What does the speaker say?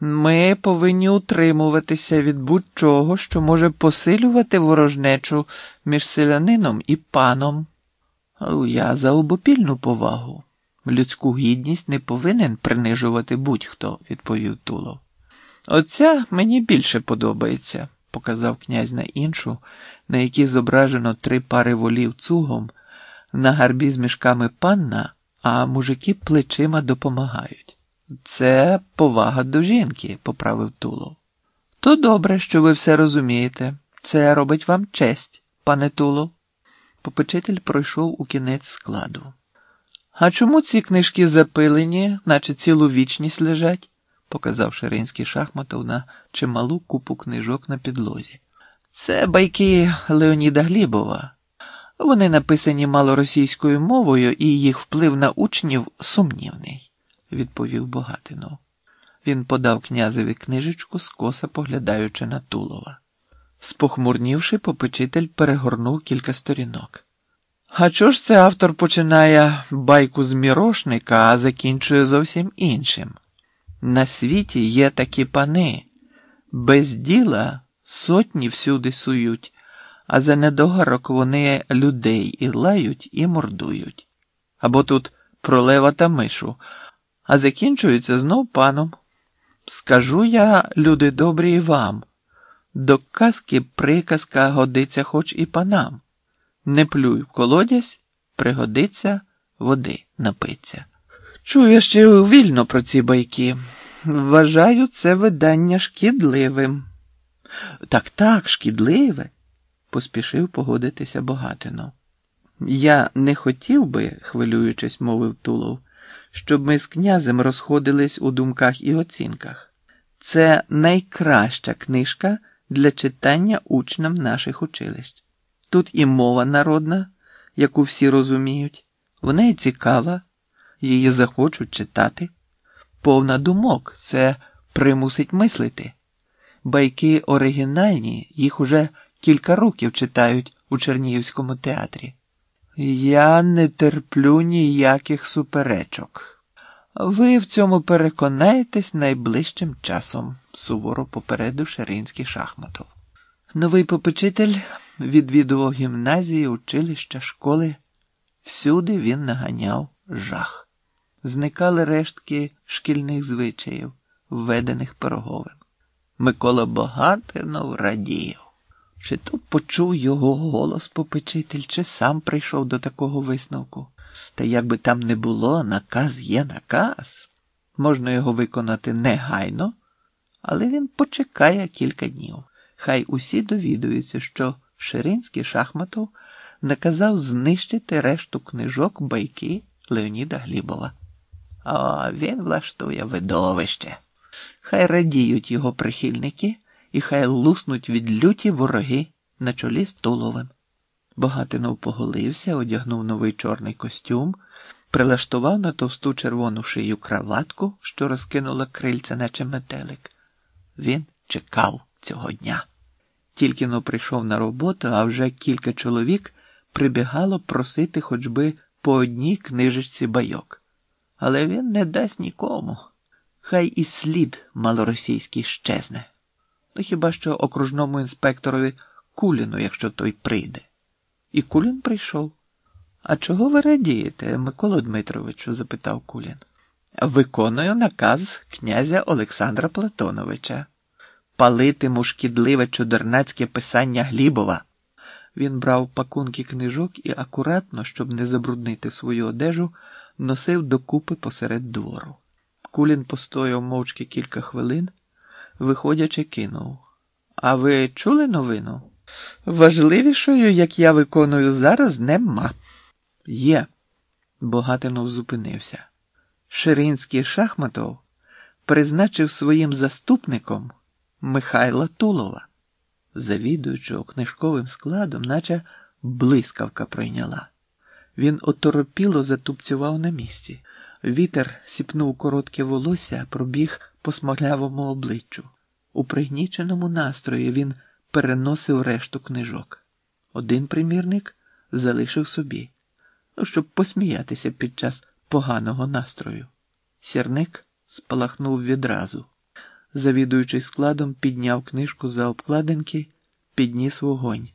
Ми повинні утримуватися від будь-чого, що може посилювати ворожнечу між селянином і паном. Я за обопільну повагу. Людську гідність не повинен принижувати будь-хто, відповів Тулов. Оця мені більше подобається, показав князь на іншу, на якій зображено три пари волів цугом, на гарбі з мішками панна, а мужики плечима допомагають. Це повага до жінки, поправив Тулов. То добре, що ви все розумієте. Це робить вам честь, пане Тулов. Попечитель пройшов у кінець складу. А чому ці книжки запилені, наче цілу вічність лежать? показав Ширинський шахматов на чималу купу книжок на підлозі. Це байки Леоніда Глібова. Вони написані малоросійською мовою, і їх вплив на учнів сумнівний, відповів Богатинов. Він подав князеві книжечку, скоса поглядаючи на Тулова. Спохмурнівши, попечитель перегорнув кілька сторінок. А чого ж це автор починає байку з мірошника, а закінчує зовсім іншим? На світі є такі пани, без діла сотні всюди сують, а за недогарок вони людей і лають, і мордують. Або тут про лева та мишу, а закінчується знов паном. Скажу я, люди добрі, і вам. До казки приказка годиться хоч і панам. Не плюй в колодязь, пригодиться, води напиться. Чую ще вільно про ці байки. Вважаю це видання шкідливим. Так, так, шкідливе, поспішив погодитися Богатино. Я не хотів би, хвилюючись, мовив Тулов, щоб ми з князем розходились у думках і оцінках. Це найкраща книжка для читання учням наших училищ. Тут і мова народна, яку всі розуміють, вона і цікава, її захочуть читати. Повна думок це примусить мислити. Байки оригінальні, їх уже кілька років читають у Чернігівському театрі. Я не терплю ніяких суперечок. Ви в цьому переконаєтесь найближчим часом, суворо попередив Шаринський шахматов. Новий попечитель відвідував гімназії, училища, школи. Всюди він наганяв жах. Зникали рештки шкільних звичаїв, введених пироговим. Микола Богатинов радів. Чи то почув його голос попечитель, чи сам прийшов до такого висновку. Та як би там не було, наказ є наказ. Можна його виконати негайно, але він почекає кілька днів. Хай усі довідуються, що Ширинський шахматов наказав знищити решту книжок байки Леоніда Глібова. А він влаштує видовище. Хай радіють його прихильники і хай луснуть від люті вороги на чолі з Туловим. Богатинов поголився, одягнув новий чорний костюм, прилаштував на товсту червону шию краватку, що розкинула крильця, наче метелик. Він чекав цього дня. Тільки но прийшов на роботу, а вже кілька чоловік прибігало просити хоч би по одній книжечці байок. Але він не дасть нікому. Хай і слід малоросійський щезне. Ну хіба що окружному інспекторові Куліну, якщо той прийде. І Кулін прийшов. А чого ви радієте, Микола Дмитровичу? запитав Кулін. Виконую наказ князя Олександра Платоновича. Палитиму шкідливе чудернацьке писання Глібова. Він брав пакунки книжок і акуратно, щоб не забруднити свою одежу, носив докупи посеред двору. Кулін постояв мовчки кілька хвилин, виходячи, кинув. А ви чули новину? Важливішою, як я виконую зараз, нема. Є. Богатинов зупинився. Ширинський шахматов призначив своїм заступником Михайла Тулова, завідуючого книжковим складом, наче блискавка пройняла. Він оторопіло затупцював на місці. Вітер сіпнув коротке волосся, пробіг по смолявому обличчю. У пригніченому настрої він переносив решту книжок. Один примірник залишив собі, ну, щоб посміятися під час поганого настрою. Сірник спалахнув відразу. Завідуючий складом підняв книжку за обкладинки, підніс вогонь.